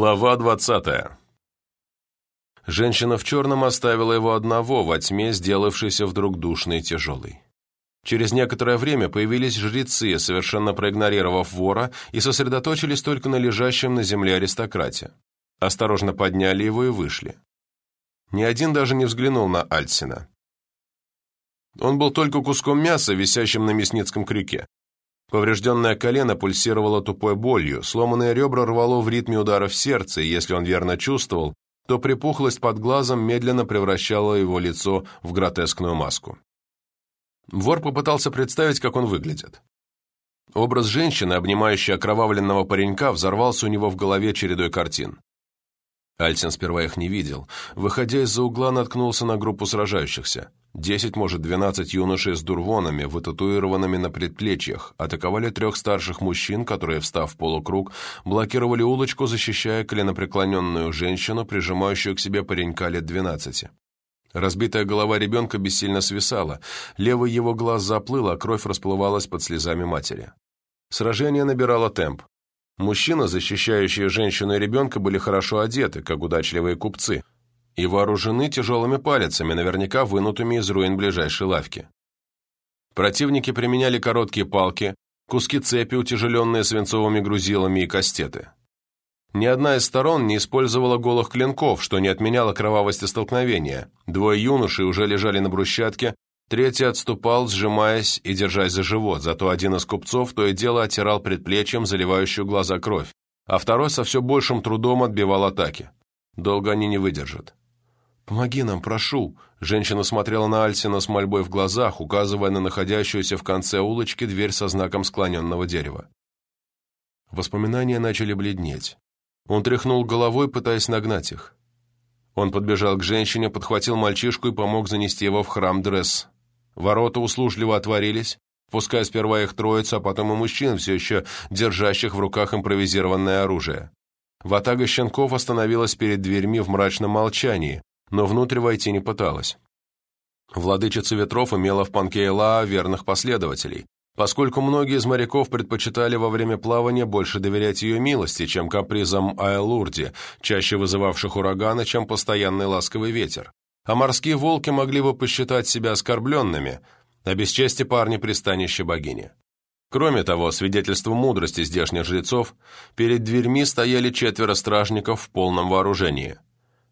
Глава двадцатая. Женщина в черном оставила его одного во тьме, сделавшейся вдруг душной и тяжелой. Через некоторое время появились жрецы, совершенно проигнорировав вора, и сосредоточились только на лежащем на земле аристократе. Осторожно подняли его и вышли. Ни один даже не взглянул на Альсина. Он был только куском мяса, висящим на мясницком крюке. Поврежденное колено пульсировало тупой болью, сломанные ребра рвало в ритме ударов сердца, и если он верно чувствовал, то припухлость под глазом медленно превращала его лицо в гротескную маску. Вор попытался представить, как он выглядит. Образ женщины, обнимающей окровавленного паренька, взорвался у него в голове чередой картин. Альсин сперва их не видел. Выходя из-за угла, наткнулся на группу сражающихся. Десять, может, двенадцать юношей с дурвонами, вытатуированными на предплечьях, атаковали трех старших мужчин, которые, встав в полукруг, блокировали улочку, защищая коленопреклоненную женщину, прижимающую к себе паренька лет двенадцати. Разбитая голова ребенка бессильно свисала, левый его глаз заплыл, а кровь расплывалась под слезами матери. Сражение набирало темп. Мужчины, защищающие женщину и ребенка, были хорошо одеты, как удачливые купцы – и вооружены тяжелыми палицами, наверняка вынутыми из руин ближайшей лавки. Противники применяли короткие палки, куски цепи, утяжеленные свинцовыми грузилами и кастеты. Ни одна из сторон не использовала голых клинков, что не отменяло кровавости столкновения. Двое юношей уже лежали на брусчатке, третий отступал, сжимаясь и держась за живот, зато один из купцов то и дело оттирал предплечьем заливающую глаза кровь, а второй со все большим трудом отбивал атаки. Долго они не выдержат. «Помоги нам, прошу!» Женщина смотрела на Альсина с мольбой в глазах, указывая на находящуюся в конце улочки дверь со знаком склоненного дерева. Воспоминания начали бледнеть. Он тряхнул головой, пытаясь нагнать их. Он подбежал к женщине, подхватил мальчишку и помог занести его в храм Дресс. Ворота услужливо отворились, пуская сперва их троицу, а потом и мужчин, все еще держащих в руках импровизированное оружие. Ватага щенков остановилась перед дверьми в мрачном молчании, но внутрь войти не пыталась. Владычица ветров имела в Панкейла верных последователей, поскольку многие из моряков предпочитали во время плавания больше доверять ее милости, чем капризам Айлурди, чаще вызывавших ураганы, чем постоянный ласковый ветер. А морские волки могли бы посчитать себя оскорбленными, а без чести парни пристанище богини. Кроме того, свидетельство мудрости здешних жрецов, перед дверьми стояли четверо стражников в полном вооружении –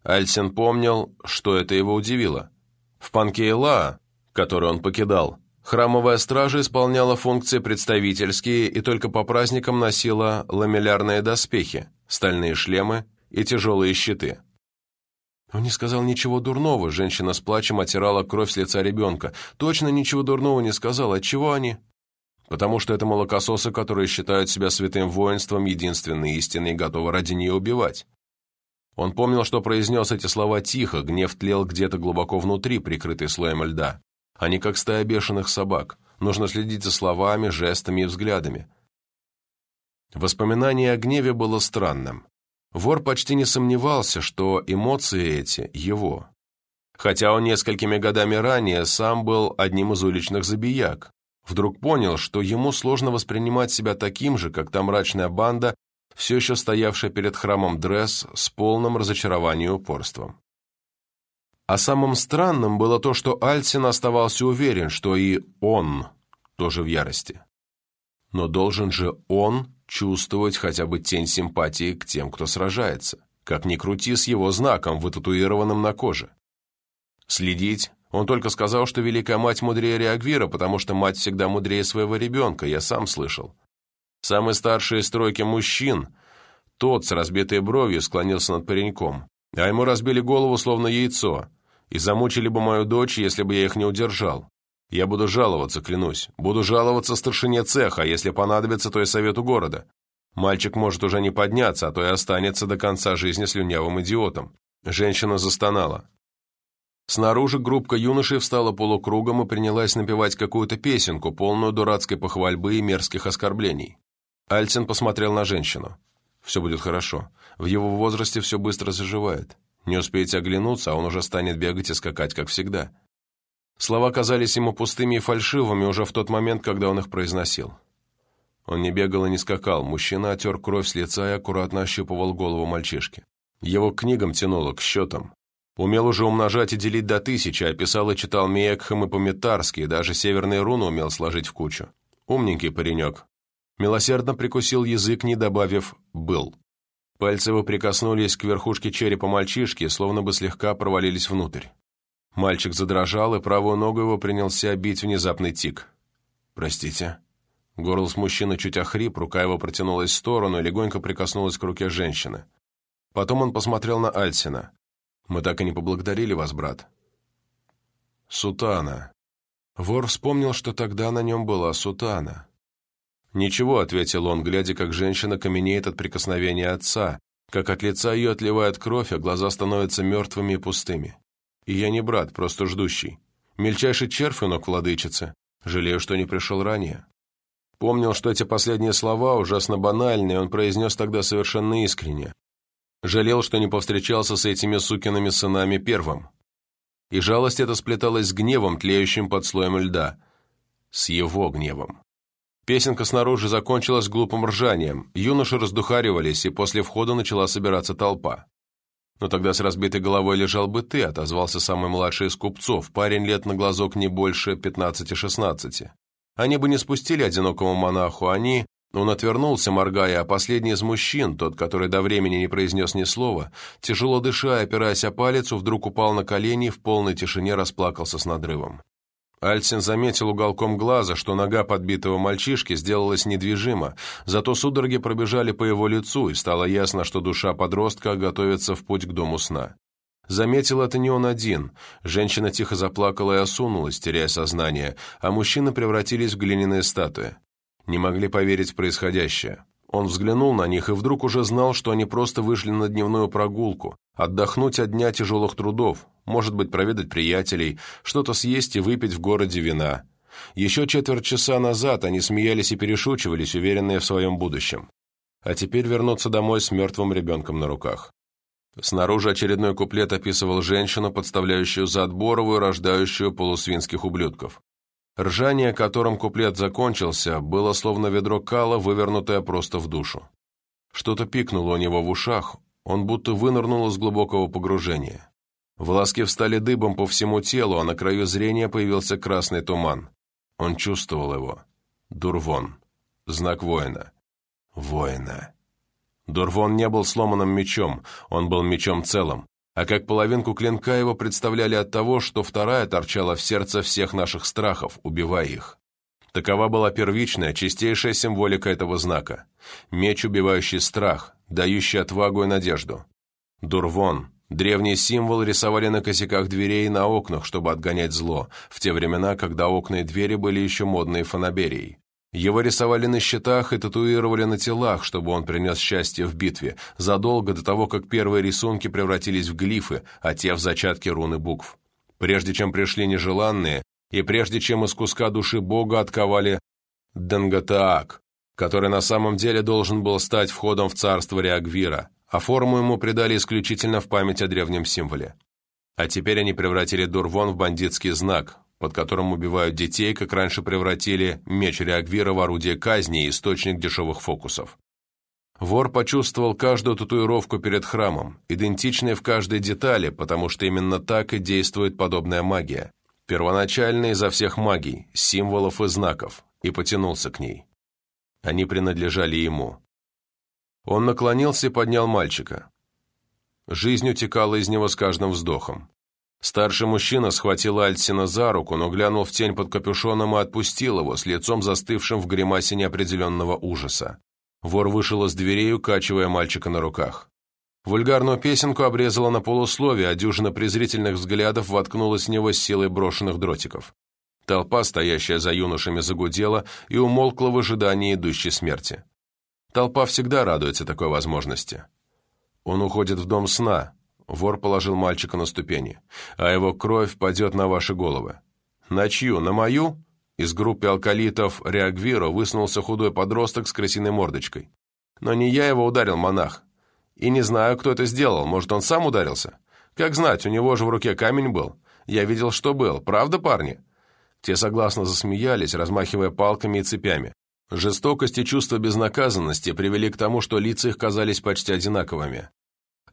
Альсен помнил, что это его удивило. В Панкейла, который он покидал, храмовая стража исполняла функции представительские и только по праздникам носила ламеллярные доспехи, стальные шлемы и тяжелые щиты. Он не сказал ничего дурного, женщина с плачем оттирала кровь с лица ребенка. Точно ничего дурного не сказал, отчего они? Потому что это молокососы, которые считают себя святым воинством, единственной истиной и готовы ради нее убивать. Он помнил, что произнес эти слова тихо, гнев тлел где-то глубоко внутри, прикрытый слоем льда. Они как стая бешеных собак. Нужно следить за словами, жестами и взглядами. Воспоминание о гневе было странным. Вор почти не сомневался, что эмоции эти – его. Хотя он несколькими годами ранее сам был одним из уличных забияк. Вдруг понял, что ему сложно воспринимать себя таким же, как та мрачная банда, все еще стоявшая перед храмом Дресс с полным разочарованием и упорством. А самым странным было то, что Альсин оставался уверен, что и он тоже в ярости. Но должен же он чувствовать хотя бы тень симпатии к тем, кто сражается, как ни крути с его знаком, вытатуированным на коже. Следить он только сказал, что Великая Мать мудрее Реагвира, потому что мать всегда мудрее своего ребенка, я сам слышал. Самый старший из тройки мужчин, тот с разбитой бровью склонился над пареньком, а ему разбили голову словно яйцо, и замучили бы мою дочь, если бы я их не удержал. Я буду жаловаться, клянусь. Буду жаловаться старшине цеха, если понадобится, то и совету города. Мальчик может уже не подняться, а то и останется до конца жизни слюнявым идиотом. Женщина застонала. Снаружи группка юношей встала полукругом и принялась напевать какую-то песенку, полную дурацкой похвальбы и мерзких оскорблений. Альцин посмотрел на женщину. «Все будет хорошо. В его возрасте все быстро заживает. Не успеете оглянуться, а он уже станет бегать и скакать, как всегда». Слова казались ему пустыми и фальшивыми уже в тот момент, когда он их произносил. Он не бегал и не скакал, мужчина отер кровь с лица и аккуратно ощупывал голову мальчишки. Его к книгам тянуло, к счетам. Умел уже умножать и делить до тысячи, а писал и читал Миекхам и по-метарски, и даже северные руны умел сложить в кучу. Умненький паренек. Милосердно прикусил язык, не добавив «был». Пальцы его прикоснулись к верхушке черепа мальчишки, словно бы слегка провалились внутрь. Мальчик задрожал, и правую ногу его принялся бить внезапный тик. «Простите». Горло мужчины чуть охрип, рука его протянулась в сторону и легонько прикоснулась к руке женщины. Потом он посмотрел на Альсина. «Мы так и не поблагодарили вас, брат». «Сутана». Вор вспомнил, что тогда на нем была сутана. «Ничего», — ответил он, глядя, как женщина каменеет от прикосновения отца, как от лица ее отливает кровь, а глаза становятся мертвыми и пустыми. И я не брат, просто ждущий. Мельчайший ног владычицы. Жалею, что не пришел ранее. Помнил, что эти последние слова ужасно банальные, он произнес тогда совершенно искренне. Жалел, что не повстречался с этими сукиными сынами первым. И жалость эта сплеталась с гневом, тлеющим под слоем льда. С его гневом. Песенка снаружи закончилась глупым ржанием, юноши раздухаривались, и после входа начала собираться толпа. «Но тогда с разбитой головой лежал бы ты», — отозвался самый младший из купцов, парень лет на глазок не больше 15-16. Они бы не спустили одинокому монаху, они... Он отвернулся, моргая, а последний из мужчин, тот, который до времени не произнес ни слова, тяжело дыша опираясь о палец, вдруг упал на колени и в полной тишине расплакался с надрывом. Альсин заметил уголком глаза, что нога подбитого мальчишки сделалась недвижима, зато судороги пробежали по его лицу, и стало ясно, что душа подростка готовится в путь к дому сна. Заметил это не он один. Женщина тихо заплакала и осунулась, теряя сознание, а мужчины превратились в глиняные статуи. Не могли поверить в происходящее. Он взглянул на них и вдруг уже знал, что они просто вышли на дневную прогулку, отдохнуть от дня тяжелых трудов, может быть, проведать приятелей, что-то съесть и выпить в городе вина. Еще четверть часа назад они смеялись и перешучивались, уверенные в своем будущем. А теперь вернуться домой с мертвым ребенком на руках. Снаружи очередной куплет описывал женщину, подставляющую за отборовую, рождающую полусвинских ублюдков. Ржание, которым куплет закончился, было словно ведро кала, вывернутое просто в душу. Что-то пикнуло у него в ушах, он будто вынырнул из глубокого погружения. Волоски встали дыбом по всему телу, а на краю зрения появился красный туман. Он чувствовал его. Дурвон. Знак воина. Воина. Дурвон не был сломанным мечом, он был мечом целым, а как половинку клинка его представляли от того, что вторая торчала в сердце всех наших страхов, убивая их. Такова была первичная, чистейшая символика этого знака. Меч, убивающий страх, дающий отвагу и надежду. Дурвон, древний символ, рисовали на косяках дверей и на окнах, чтобы отгонять зло, в те времена, когда окна и двери были еще модной фанаберией. Его рисовали на щитах и татуировали на телах, чтобы он принес счастье в битве, задолго до того, как первые рисунки превратились в глифы, а те в зачатки руны букв. Прежде чем пришли нежеланные, и прежде чем из куска души Бога отковали Дангатаак, который на самом деле должен был стать входом в царство Реагвира, а форму ему придали исключительно в память о древнем символе. А теперь они превратили Дурвон в бандитский знак, под которым убивают детей, как раньше превратили меч Реагвира в орудие казни и источник дешевых фокусов. Вор почувствовал каждую татуировку перед храмом, идентичной в каждой детали, потому что именно так и действует подобная магия. Первоначальная изо всех магий, символов и знаков, и потянулся к ней. Они принадлежали ему. Он наклонился и поднял мальчика. Жизнь утекала из него с каждым вздохом. Старший мужчина схватил Альсина за руку, но глянул в тень под капюшоном и отпустил его, с лицом застывшим в гримасе неопределенного ужаса. Вор вышел из дверей, укачивая мальчика на руках. Вульгарную песенку обрезала на полусловие, а дюжина презрительных взглядов воткнулась в него с силой брошенных дротиков. Толпа, стоящая за юношами, загудела и умолкла в ожидании идущей смерти. Толпа всегда радуется такой возможности. Он уходит в дом сна, Вор положил мальчика на ступени. «А его кровь падет на ваши головы». «На чью? На мою?» Из группы алкалитов Реагвиро высунулся худой подросток с крысиной мордочкой. «Но не я его ударил, монах. И не знаю, кто это сделал. Может, он сам ударился? Как знать, у него же в руке камень был. Я видел, что был. Правда, парни?» Те согласно засмеялись, размахивая палками и цепями. Жестокость и чувство безнаказанности привели к тому, что лица их казались почти одинаковыми.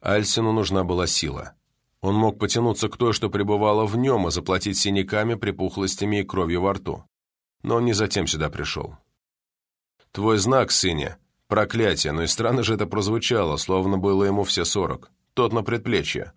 Альсину нужна была сила. Он мог потянуться к той, что пребывала в нем, и заплатить синяками, припухлостями и кровью во рту. Но он не затем сюда пришел. «Твой знак, сыне. Проклятие, но и странно же это прозвучало, словно было ему все сорок. Тот на предплечье.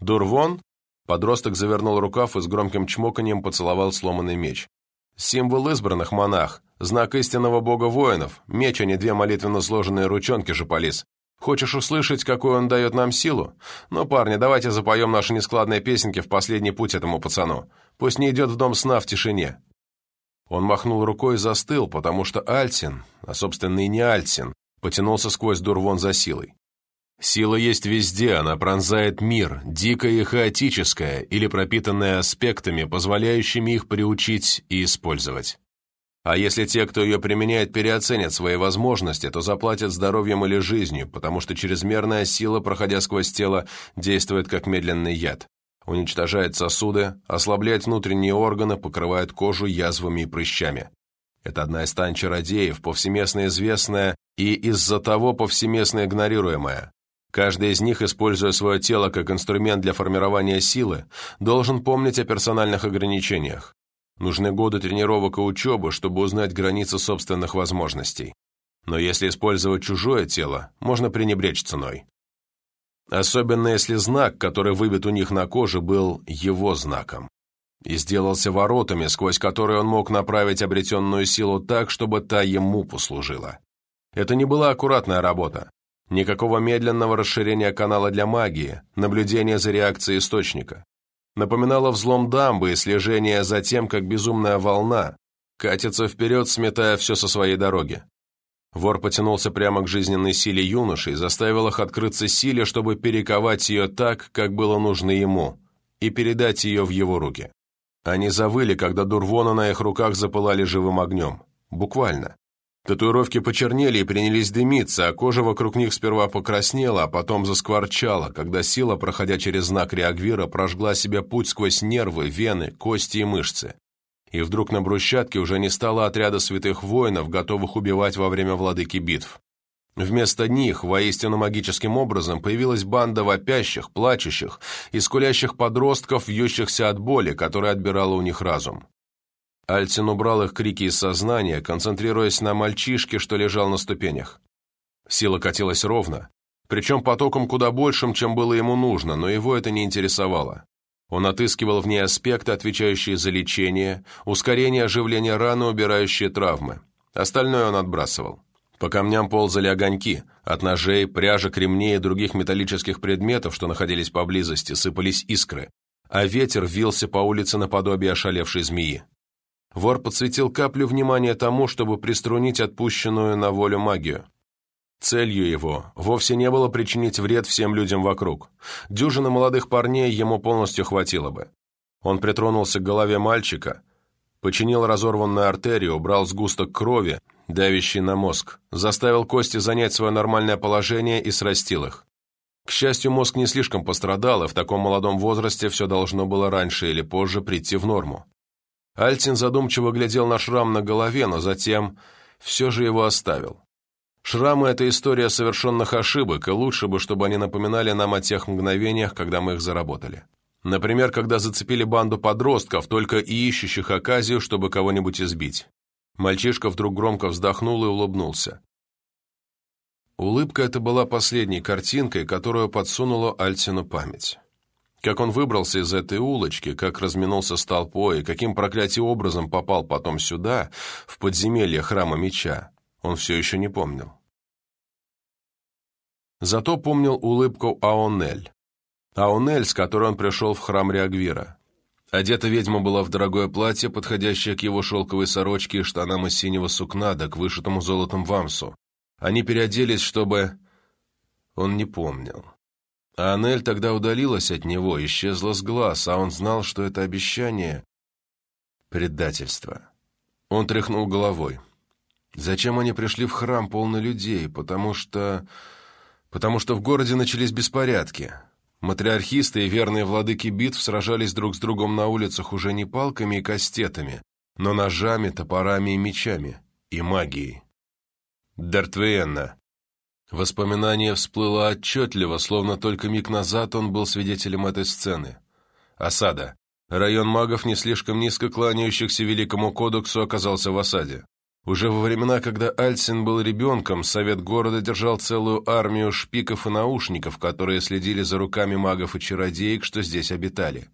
Дурвон?» Подросток завернул рукав и с громким чмоканием поцеловал сломанный меч. «Символ избранных, монах. Знак истинного бога воинов. Меч, а не две молитвенно сложенные ручонки же полис. Хочешь услышать, какую он дает нам силу? Ну, парни, давайте запоем наши нескладные песенки в последний путь этому пацану. Пусть не идет в дом сна в тишине». Он махнул рукой и застыл, потому что Альтин, а собственно и не Альтин, потянулся сквозь дурвон за силой. Сила есть везде, она пронзает мир, дикая и хаотическая, или пропитанная аспектами, позволяющими их приучить и использовать. А если те, кто ее применяет, переоценят свои возможности, то заплатят здоровьем или жизнью, потому что чрезмерная сила, проходя сквозь тело, действует как медленный яд. Уничтожает сосуды, ослабляет внутренние органы, покрывает кожу язвами и прыщами. Это одна из тайн чародеев, повсеместно известная и из-за того повсеместно игнорируемая. Каждый из них, используя свое тело как инструмент для формирования силы, должен помнить о персональных ограничениях. Нужны годы тренировок и учебы, чтобы узнать границы собственных возможностей. Но если использовать чужое тело, можно пренебречь ценой. Особенно если знак, который выбит у них на коже, был его знаком. И сделался воротами, сквозь которые он мог направить обретенную силу так, чтобы та ему послужила. Это не была аккуратная работа. Никакого медленного расширения канала для магии, наблюдения за реакцией источника напоминало взлом дамбы и слежение за тем, как безумная волна катится вперед, сметая все со своей дороги. Вор потянулся прямо к жизненной силе юноши и заставил их открыться силе, чтобы перековать ее так, как было нужно ему, и передать ее в его руки. Они завыли, когда дурвоны на их руках запылали живым огнем. Буквально. Татуировки почернели и принялись дымиться, а кожа вокруг них сперва покраснела, а потом заскворчала, когда сила, проходя через знак Реагвира, прожгла себе путь сквозь нервы, вены, кости и мышцы. И вдруг на брусчатке уже не стало отряда святых воинов, готовых убивать во время владыки битв. Вместо них, воистину магическим образом, появилась банда вопящих, плачущих и скулящих подростков, вьющихся от боли, которая отбирала у них разум. Альтин убрал их крики из сознания, концентрируясь на мальчишке, что лежал на ступенях. Сила катилась ровно, причем потоком куда большим, чем было ему нужно, но его это не интересовало. Он отыскивал в ней аспекты, отвечающие за лечение, ускорение оживления раны, убирающие травмы. Остальное он отбрасывал. По камням ползали огоньки. От ножей, пряжек, ремней и других металлических предметов, что находились поблизости, сыпались искры, а ветер вился по улице наподобие ошалевшей змеи. Вор подсветил каплю внимания тому, чтобы приструнить отпущенную на волю магию. Целью его вовсе не было причинить вред всем людям вокруг. Дюжина молодых парней ему полностью хватило бы. Он притронулся к голове мальчика, починил разорванную артерию, убрал сгусток крови, давящий на мозг, заставил кости занять свое нормальное положение и срастил их. К счастью, мозг не слишком пострадал, и в таком молодом возрасте все должно было раньше или позже прийти в норму. Альтин задумчиво глядел на шрам на голове, но затем все же его оставил. Шрамы – это история совершенных ошибок, и лучше бы, чтобы они напоминали нам о тех мгновениях, когда мы их заработали. Например, когда зацепили банду подростков, только и ищущих оказию, чтобы кого-нибудь избить. Мальчишка вдруг громко вздохнул и улыбнулся. Улыбка эта была последней картинкой, которую подсунула Альтину память. Как он выбрался из этой улочки, как разминулся с толпой, и каким проклятием образом попал потом сюда, в подземелье храма меча, он все еще не помнил. Зато помнил улыбку Аонель. Аонель, с которой он пришел в храм Реагвира. Одета ведьма была в дорогое платье, подходящее к его шелковой сорочке и штанам из синего сукна, да к вышитому золотом вамсу. Они переоделись, чтобы... Он не помнил. А Анель тогда удалилась от него, исчезла с глаз, а он знал, что это обещание — предательство. Он тряхнул головой. Зачем они пришли в храм полный людей? Потому что... Потому что в городе начались беспорядки. Матриархисты и верные владыки битв сражались друг с другом на улицах уже не палками и кастетами, но ножами, топорами и мечами. и магией. Дартвиенна. Воспоминание всплыло отчетливо, словно только миг назад он был свидетелем этой сцены. Осада. Район магов, не слишком низко кланяющихся Великому Кодексу, оказался в осаде. Уже во времена, когда Альсин был ребенком, совет города держал целую армию шпиков и наушников, которые следили за руками магов и чародеек, что здесь обитали.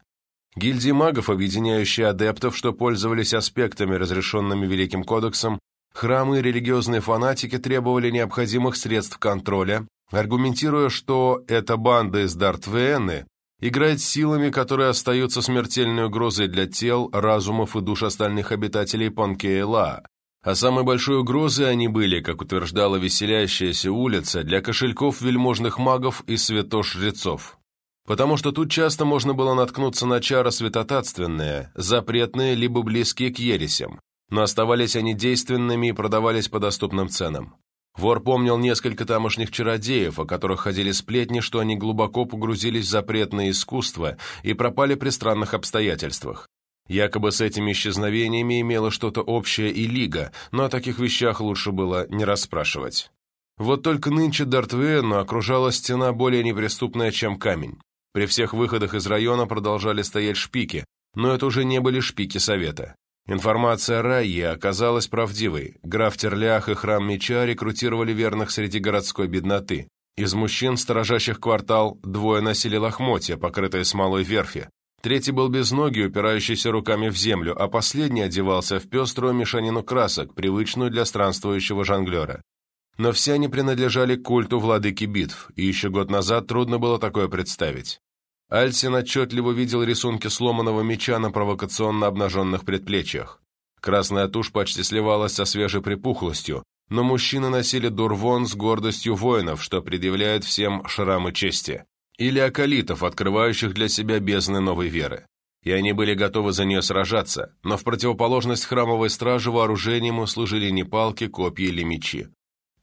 Гильдии магов, объединяющие адептов, что пользовались аспектами, разрешенными Великим Кодексом, храмы и религиозные фанатики требовали необходимых средств контроля, аргументируя, что эта банда из Дартвены играет силами, которые остаются смертельной угрозой для тел, разумов и душ остальных обитателей Панкейла, а самой большой угрозой они были, как утверждала веселящаяся улица, для кошельков вельможных магов и святошрецов. Потому что тут часто можно было наткнуться на чары святотатственные, запретные либо близкие к ересям, но оставались они действенными и продавались по доступным ценам. Вор помнил несколько тамошних чародеев, о которых ходили сплетни, что они глубоко погрузились в запретное искусство и пропали при странных обстоятельствах. Якобы с этими исчезновениями имела что-то общее и Лига, но о таких вещах лучше было не расспрашивать. Вот только нынче Дартвену окружала стена более неприступная, чем камень. При всех выходах из района продолжали стоять шпики, но это уже не были шпики Совета. Информация Райи оказалась правдивой. Граф Терлях и Храм Меча рекрутировали верных среди городской бедноты. Из мужчин, сторожащих квартал, двое носили лохмотья, покрытые смолой верфи. Третий был без ноги, упирающийся руками в землю, а последний одевался в пеструю мешанину красок, привычную для странствующего жонглера. Но все они принадлежали культу владыки битв, и еще год назад трудно было такое представить. Альсин отчетливо видел рисунки сломанного меча на провокационно обнаженных предплечьях. Красная тушь почти сливалась со свежей припухлостью, но мужчины носили дурвон с гордостью воинов, что предъявляет всем шрамы чести или акалитов, открывающих для себя бездны новой веры. И они были готовы за нее сражаться, но в противоположность храмовой страже вооружением служили не палки, копья или мечи.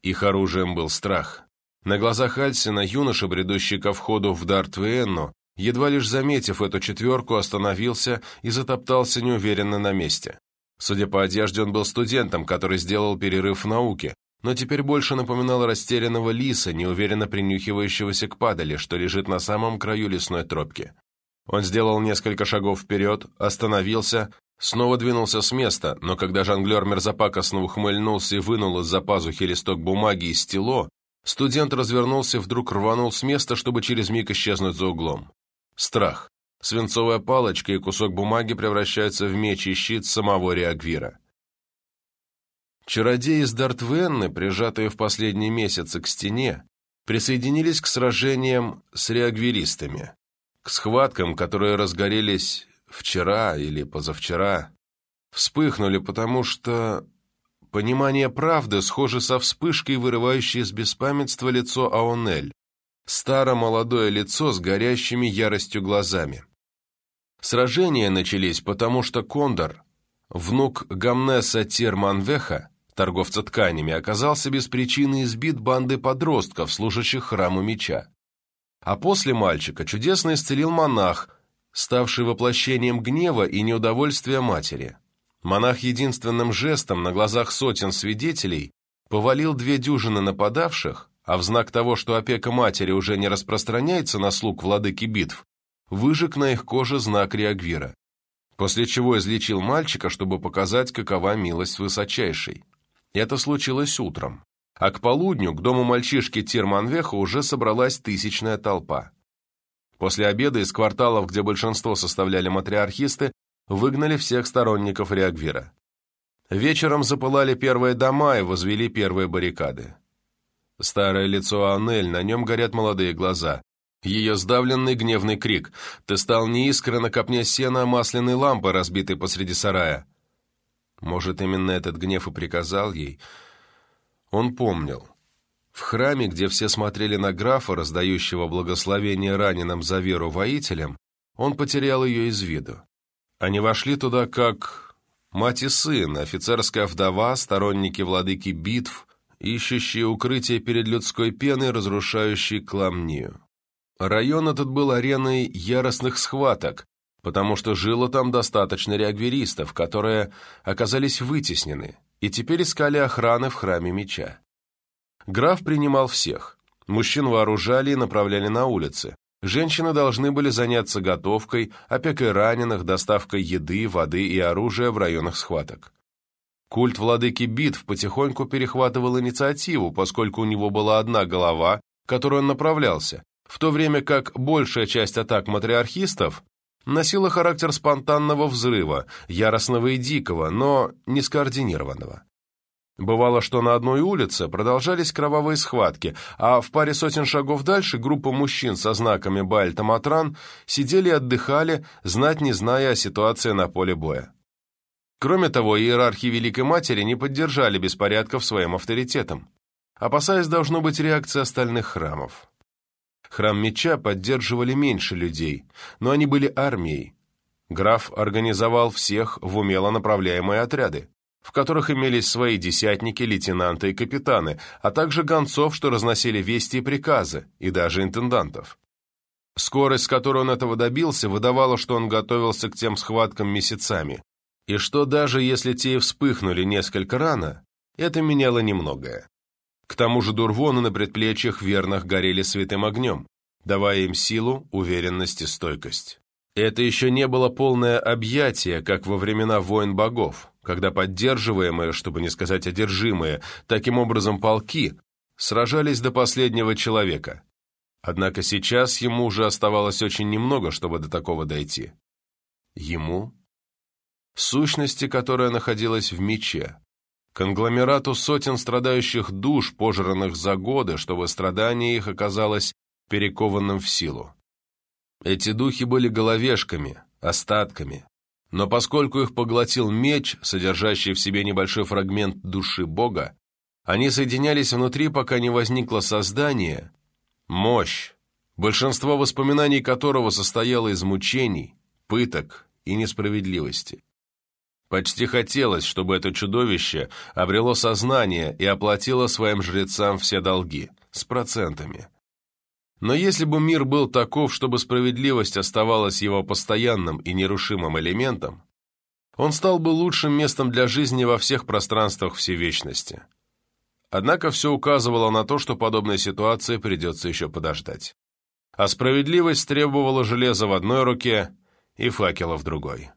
Их оружием был страх. На глазах Альсина юноша, бредущий ко входу в Дартвиенну, едва лишь заметив эту четверку, остановился и затоптался неуверенно на месте. Судя по одежде, он был студентом, который сделал перерыв в науке, но теперь больше напоминал растерянного лиса, неуверенно принюхивающегося к падали, что лежит на самом краю лесной тропки. Он сделал несколько шагов вперед, остановился, снова двинулся с места, но когда жонглер мерзопакостно ухмыльнулся и вынул из-за пазухи листок бумаги и стело, студент развернулся и вдруг рванул с места, чтобы через миг исчезнуть за углом. Страх. Свинцовая палочка и кусок бумаги превращаются в меч и щит самого Реагвира. Чародеи из Дартвенны, прижатые в последние месяцы к стене, присоединились к сражениям с реагвиристами, к схваткам, которые разгорелись вчера или позавчера, вспыхнули, потому что понимание правды схоже со вспышкой, вырывающей из беспамятства лицо Аонель, старо-молодое лицо с горящими яростью глазами. Сражения начались, потому что Кондор, внук Гамнеса Терманвеха, торговца тканями, оказался без причины избит бандой подростков, служащих храму меча. А после мальчика чудесно исцелил монах, ставший воплощением гнева и неудовольствия матери. Монах единственным жестом на глазах сотен свидетелей повалил две дюжины нападавших, а в знак того, что опека матери уже не распространяется на слуг владыки битв, выжег на их коже знак Реагвира, после чего излечил мальчика, чтобы показать, какова милость высочайшей. Это случилось утром. А к полудню к дому мальчишки Тирманвеха уже собралась тысячная толпа. После обеда из кварталов, где большинство составляли матриархисты, выгнали всех сторонников Реагвира. Вечером запылали первые дома и возвели первые баррикады. Старое лицо Анель, на нем горят молодые глаза. Ее сдавленный гневный крик «Ты стал не искра на копне сена, а масляной лампы, разбитой посреди сарая!» Может, именно этот гнев и приказал ей. Он помнил. В храме, где все смотрели на графа, раздающего благословение раненым за веру воителям, он потерял ее из виду. Они вошли туда как мать и сын, офицерская вдова, сторонники владыки битв, ищущие укрытие перед людской пеной, разрушающей кламнию. Район этот был ареной яростных схваток, потому что жило там достаточно реагверистов, которые оказались вытеснены, и теперь искали охраны в храме меча. Граф принимал всех. Мужчин вооружали и направляли на улицы. Женщины должны были заняться готовкой, опекой раненых, доставкой еды, воды и оружия в районах схваток. Культ владыки битв потихоньку перехватывал инициативу, поскольку у него была одна голова, к которой он направлялся, в то время как большая часть атак матриархистов носила характер спонтанного взрыва, яростного и дикого, но не скоординированного. Бывало, что на одной улице продолжались кровавые схватки, а в паре сотен шагов дальше группа мужчин со знаками Бальтаматран сидели и отдыхали, знать не зная о ситуации на поле боя. Кроме того, иерархи Великой Матери не поддержали беспорядков своим авторитетом, опасаясь должно быть реакции остальных храмов. Храм меча поддерживали меньше людей, но они были армией. Граф организовал всех в умело направляемые отряды, в которых имелись свои десятники, лейтенанты и капитаны, а также гонцов, что разносили вести и приказы, и даже интендантов. Скорость, с которой он этого добился, выдавала, что он готовился к тем схваткам месяцами, и что даже если те вспыхнули несколько рано, это меняло немногое. К тому же дурвоны на предплечьях верных горели святым огнем, давая им силу, уверенность и стойкость. Это еще не было полное объятие, как во времена войн богов, когда поддерживаемые, чтобы не сказать одержимые, таким образом полки сражались до последнего человека. Однако сейчас ему уже оставалось очень немного, чтобы до такого дойти. Ему сущности, которая находилась в мече, конгломерату сотен страдающих душ, пожранных за годы, чтобы страдание их оказалось перекованным в силу. Эти духи были головешками, остатками, но поскольку их поглотил меч, содержащий в себе небольшой фрагмент души Бога, они соединялись внутри, пока не возникло создание, мощь, большинство воспоминаний которого состояло из мучений, пыток и несправедливости. Почти хотелось, чтобы это чудовище обрело сознание и оплатило своим жрецам все долги, с процентами. Но если бы мир был таков, чтобы справедливость оставалась его постоянным и нерушимым элементом, он стал бы лучшим местом для жизни во всех пространствах всевечности. Однако все указывало на то, что подобной ситуации придется еще подождать. А справедливость требовала железа в одной руке и факела в другой.